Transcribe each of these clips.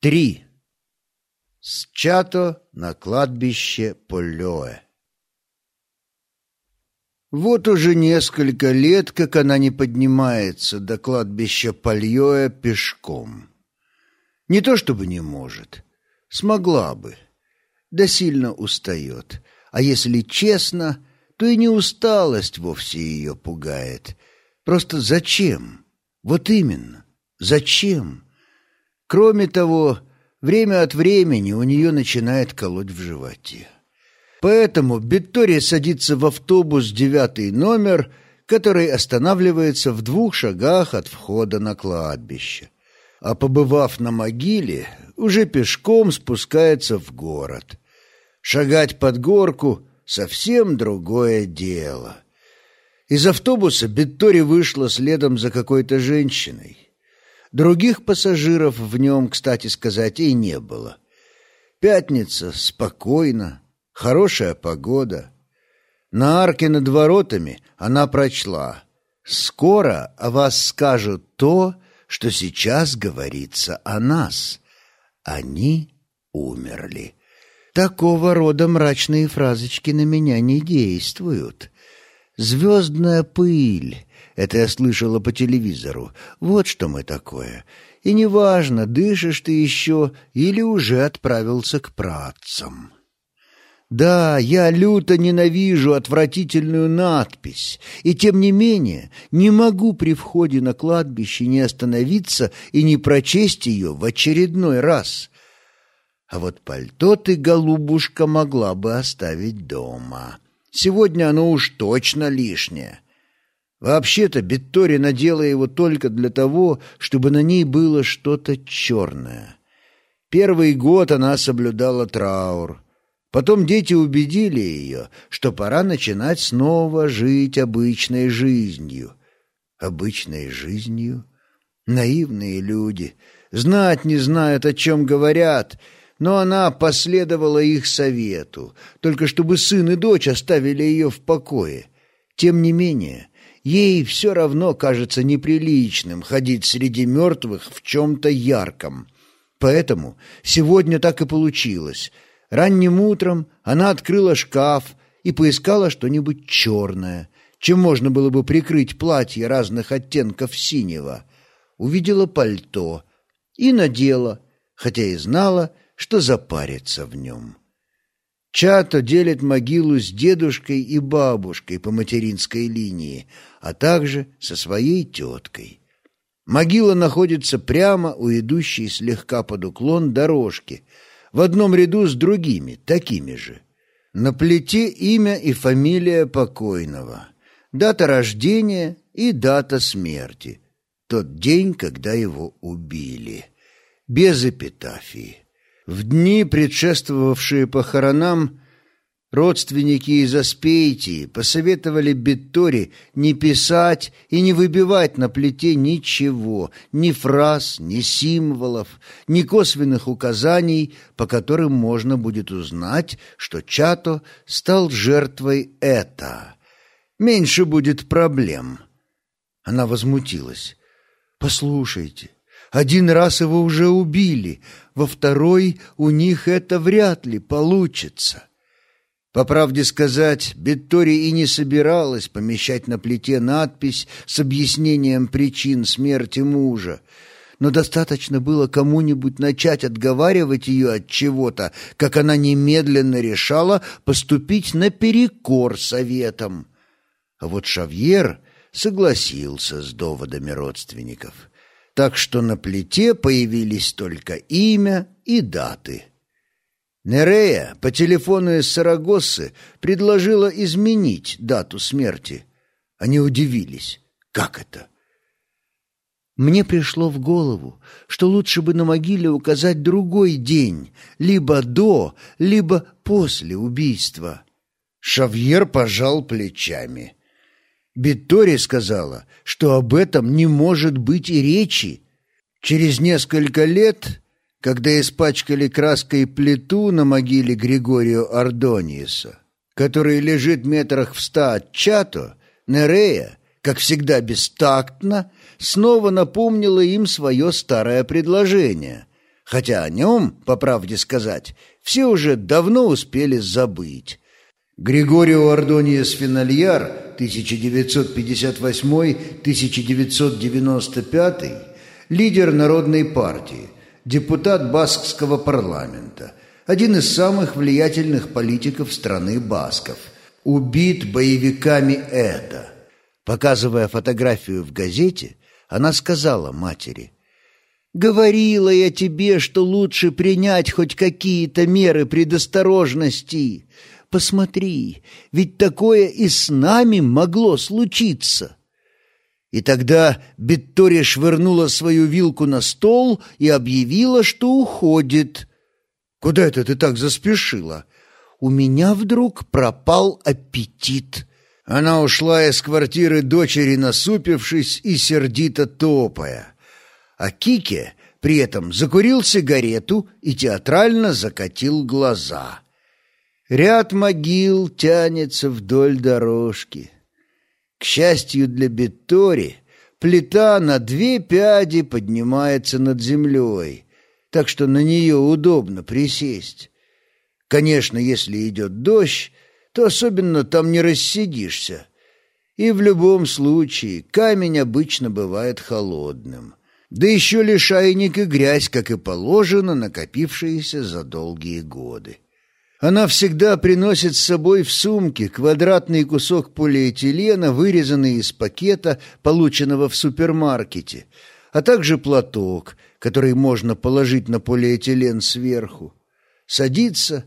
Три. С Чато на кладбище Полёэ. Вот уже несколько лет, как она не поднимается до кладбища Польёэ пешком. Не то чтобы не может, смогла бы, да сильно устает. А если честно, то и не усталость вовсе ее пугает. Просто зачем? Вот именно, зачем? Кроме того, время от времени у нее начинает колоть в животе. Поэтому Виктория садится в автобус девятый номер, который останавливается в двух шагах от входа на кладбище. А побывав на могиле, уже пешком спускается в город. Шагать под горку — совсем другое дело. Из автобуса Беттори вышла следом за какой-то женщиной. Других пассажиров в нем, кстати сказать, и не было. Пятница, спокойно, хорошая погода. На арке над воротами она прочла «Скоро о вас скажут то, что сейчас говорится о нас. Они умерли». Такого рода мрачные фразочки на меня не действуют. Звездная пыль это я слышала по телевизору. Вот что мы такое. И неважно, дышишь ты еще или уже отправился к працам. Да, я люто ненавижу отвратительную надпись, и тем не менее не могу при входе на кладбище не остановиться и не прочесть ее в очередной раз. А вот пальто ты, голубушка, могла бы оставить дома. Сегодня оно уж точно лишнее. Вообще-то Беттори надела его только для того, чтобы на ней было что-то черное. Первый год она соблюдала траур. Потом дети убедили ее, что пора начинать снова жить обычной жизнью. Обычной жизнью? Наивные люди. Знать не знают, о чем говорят, но она последовала их совету, только чтобы сын и дочь оставили ее в покое. Тем не менее, Ей все равно кажется неприличным ходить среди мертвых в чем-то ярком. Поэтому сегодня так и получилось. Ранним утром она открыла шкаф и поискала что-нибудь черное, чем можно было бы прикрыть платье разных оттенков синего. Увидела пальто и надела, хотя и знала, что запарится в нем. Чато делит могилу с дедушкой и бабушкой по материнской линии, а также со своей теткой. Могила находится прямо у идущей слегка под уклон дорожки, в одном ряду с другими, такими же. На плите имя и фамилия покойного, дата рождения и дата смерти, тот день, когда его убили, без эпитафии. В дни, предшествовавшие похоронам, родственники из Аспейтии посоветовали Беттори не писать и не выбивать на плите ничего, ни фраз, ни символов, ни косвенных указаний, по которым можно будет узнать, что Чато стал жертвой это. Меньше будет проблем. Она возмутилась. «Послушайте, один раз его уже убили, во второй у них это вряд ли получится. По правде сказать, Беттори и не собиралась помещать на плите надпись с объяснением причин смерти мужа, но достаточно было кому-нибудь начать отговаривать ее от чего-то, как она немедленно решала поступить наперекор советам. А вот Шавьер согласился с доводами родственников так что на плите появились только имя и даты. Нерея по телефону из Сарагоссы предложила изменить дату смерти. Они удивились. Как это? Мне пришло в голову, что лучше бы на могиле указать другой день, либо до, либо после убийства. Шавьер пожал плечами. Биттори сказала, что об этом не может быть и речи. Через несколько лет, когда испачкали краской плиту на могиле Григорио Ардониеса, который лежит метрах в ста от Чато, Нерея, как всегда бестактно, снова напомнила им свое старое предложение, хотя о нем, по правде сказать, все уже давно успели забыть. Григорио Ардониес Финальяр 1958-1995 лидер Народной партии, депутат Баскского парламента, один из самых влиятельных политиков страны Басков, убит боевиками ЭТА. Показывая фотографию в газете, она сказала матери, «Говорила я тебе, что лучше принять хоть какие-то меры предосторожности. Посмотри, ведь такое и с нами могло случиться». И тогда Беттори швырнула свою вилку на стол и объявила, что уходит. «Куда это ты так заспешила?» «У меня вдруг пропал аппетит». Она ушла из квартиры дочери, насупившись и сердито топая. А Кике при этом закурил сигарету и театрально закатил глаза. Ряд могил тянется вдоль дорожки. К счастью для Беттори, плита на две пяди поднимается над землей, так что на нее удобно присесть. Конечно, если идет дождь, то особенно там не рассидишься. И в любом случае камень обычно бывает холодным. Да еще лишайник и грязь, как и положено, накопившиеся за долгие годы. Она всегда приносит с собой в сумке квадратный кусок полиэтилена, вырезанный из пакета, полученного в супермаркете, а также платок, который можно положить на полиэтилен сверху. Садится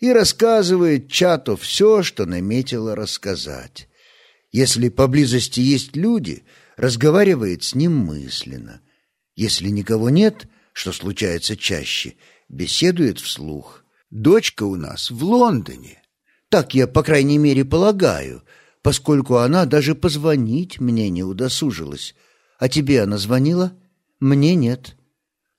и рассказывает чату все, что наметила рассказать. Если поблизости есть люди, разговаривает с ним мысленно. Если никого нет, что случается чаще, беседует вслух. Дочка у нас в Лондоне. Так я, по крайней мере, полагаю, поскольку она даже позвонить мне не удосужилась. А тебе она звонила? Мне нет.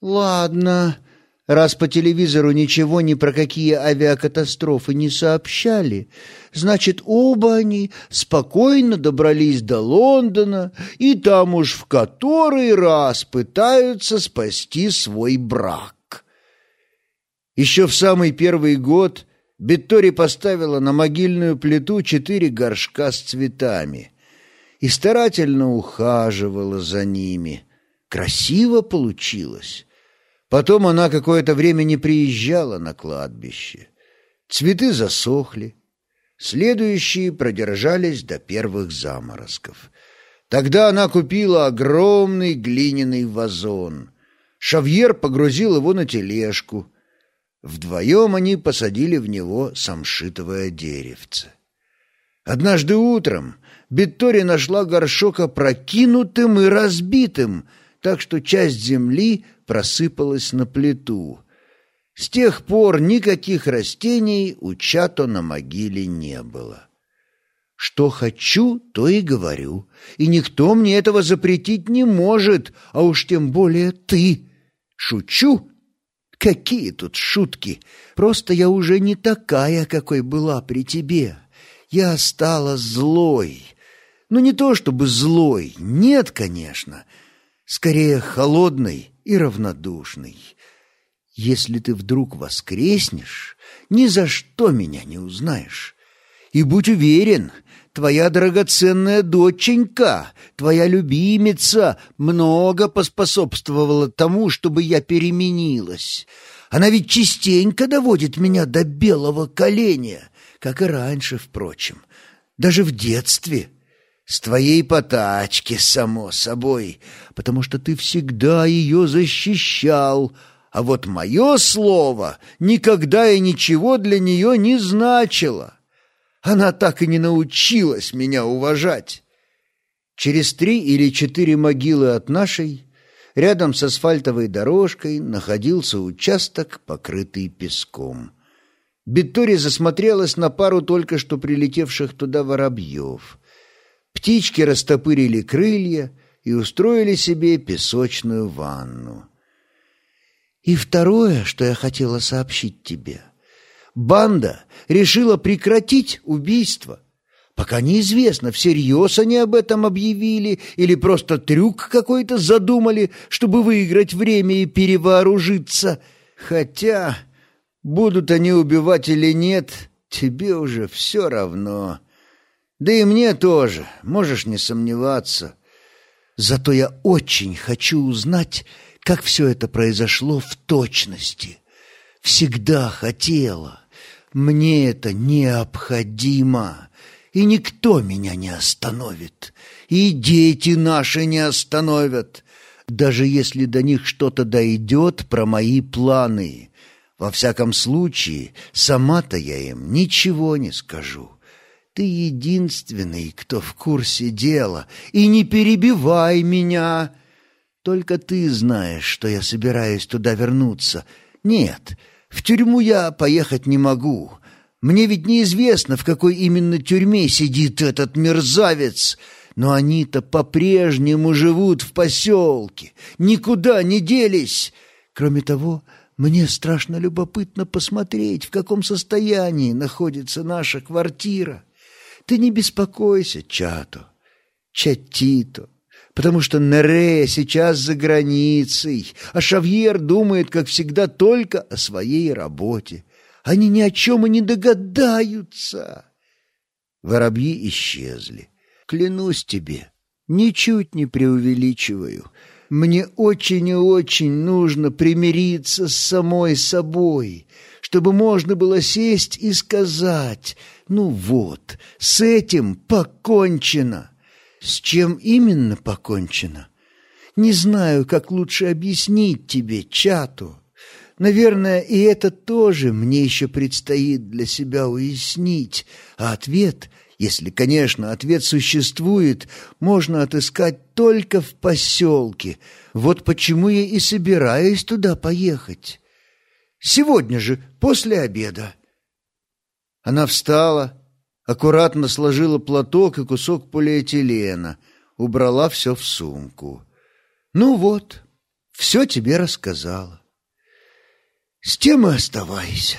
Ладно, раз по телевизору ничего ни про какие авиакатастрофы не сообщали, значит, оба они спокойно добрались до Лондона и там уж в который раз пытаются спасти свой брак. Еще в самый первый год Беттори поставила на могильную плиту четыре горшка с цветами и старательно ухаживала за ними. Красиво получилось. Потом она какое-то время не приезжала на кладбище. Цветы засохли. Следующие продержались до первых заморозков. Тогда она купила огромный глиняный вазон. Шавьер погрузил его на тележку — Вдвоем они посадили в него самшитовое деревце. Однажды утром Беттори нашла горшок опрокинутым и разбитым, так что часть земли просыпалась на плиту. С тех пор никаких растений у Чато на могиле не было. Что хочу, то и говорю, и никто мне этого запретить не может, а уж тем более ты. Шучу Какие тут шутки! Просто я уже не такая, какой была при тебе. Я стала злой. Ну, не то чтобы злой, нет, конечно. Скорее, холодной и равнодушной. Если ты вдруг воскреснешь, ни за что меня не узнаешь. И будь уверен, твоя драгоценная доченька, твоя любимица, много поспособствовала тому, чтобы я переменилась. Она ведь частенько доводит меня до белого коленя, как и раньше, впрочем, даже в детстве. С твоей потачки, само собой, потому что ты всегда ее защищал, а вот мое слово никогда и ничего для нее не значило. Она так и не научилась меня уважать. Через три или четыре могилы от нашей, рядом с асфальтовой дорожкой, находился участок, покрытый песком. Беттори засмотрелась на пару только что прилетевших туда воробьев. Птички растопырили крылья и устроили себе песочную ванну. И второе, что я хотела сообщить тебе — банда решила прекратить убийство, Пока неизвестно, всерьез они об этом объявили или просто трюк какой-то задумали, чтобы выиграть время и перевооружиться. Хотя, будут они убивать или нет, тебе уже все равно. Да и мне тоже, можешь не сомневаться. Зато я очень хочу узнать, как все это произошло в точности. Всегда хотела. Мне это необходимо и никто меня не остановит, и дети наши не остановят, даже если до них что-то дойдет про мои планы. Во всяком случае, сама-то я им ничего не скажу. Ты единственный, кто в курсе дела, и не перебивай меня. Только ты знаешь, что я собираюсь туда вернуться. Нет, в тюрьму я поехать не могу, мне ведь неизвестно, в какой именно тюрьме сидит этот мерзавец, но они-то по-прежнему живут в поселке, никуда не делись. Кроме того, мне страшно любопытно посмотреть, в каком состоянии находится наша квартира. Ты не беспокойся, Чато, Чатито, потому что Нерея сейчас за границей, а Шавьер думает, как всегда, только о своей работе. Они ни о чем и не догадаются. Воробьи исчезли. Клянусь тебе, ничуть не преувеличиваю. Мне очень и очень нужно примириться с самой собой, чтобы можно было сесть и сказать, ну вот, с этим покончено. С чем именно покончено? Не знаю, как лучше объяснить тебе, Чату. Наверное, и это тоже мне еще предстоит для себя уяснить, а ответ, если, конечно, ответ существует, можно отыскать только в поселке. Вот почему я и собираюсь туда поехать. Сегодня же, после обеда. Она встала, аккуратно сложила платок и кусок полиэтилена, убрала все в сумку. «Ну вот, все тебе рассказала». С тем и оставайся.